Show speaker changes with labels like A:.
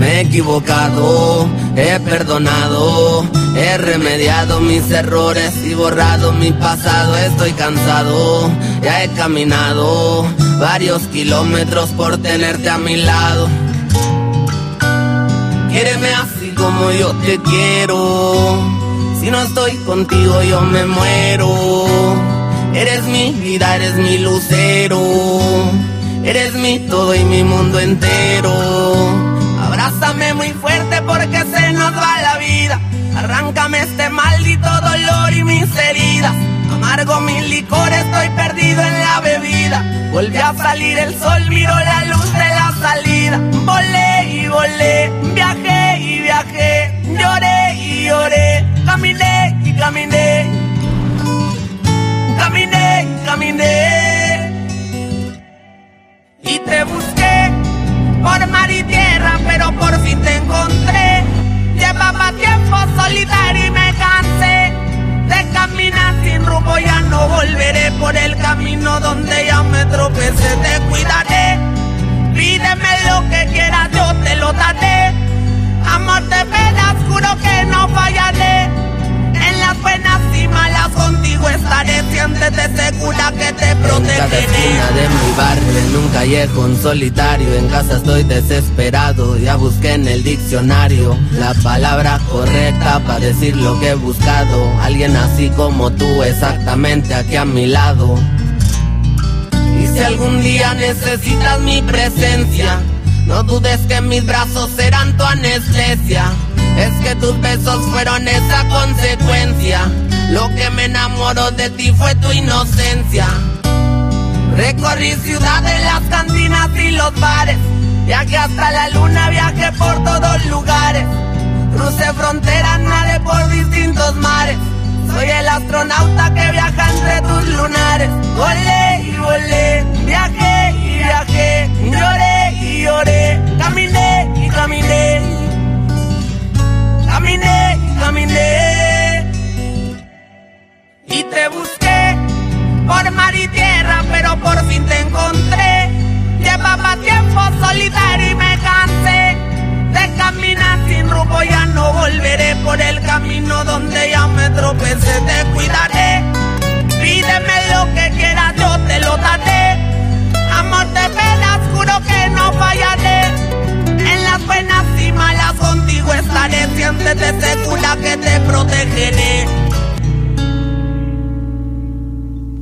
A: Me he equivocado, he perdonado, he remediado mis errores y borrado mi pasado. Estoy cansado, ya he caminado varios kilómetros por tenerte a mi lado. Quiereme así como yo te quiero. Si no estoy contigo yo me muero. Eres mi vida, eres mi lucero. Eres mi todo y mi mundo entero. Porque se nos va la vida. Arráncame este maldito dolor y mis heridas. Amargo mi licor, estoy perdido en la bebida. Volví a salir el sol, miro la luz cada esquina de mi barrio, en un callejón solitario. En casa estoy desesperado. Ya busqué en el diccionario la palabra correcta para decir lo que he buscado. Alguien así como tú, exactamente aquí a mi lado. Y si algún día necesitas mi presencia, no dudes que mis brazos serán tu anestesia. Es que tus besos fueron esa consecuencia. Lo que me enamoró de ti fue tu inocencia. Recorrí ciudades, las cantinas y los bares. Viajé hasta la luna, viajé por todos lugares. Crucé fronteras, nadé por distintos mares. Soy el astronauta que viaja entre tus lunares. especula que te protegeré.